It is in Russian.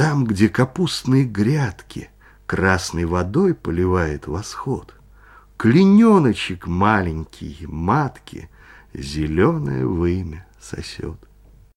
Там, где капустные грядки Красной водой поливает восход, Клиненочек маленький матки Зеленое вымя сосет.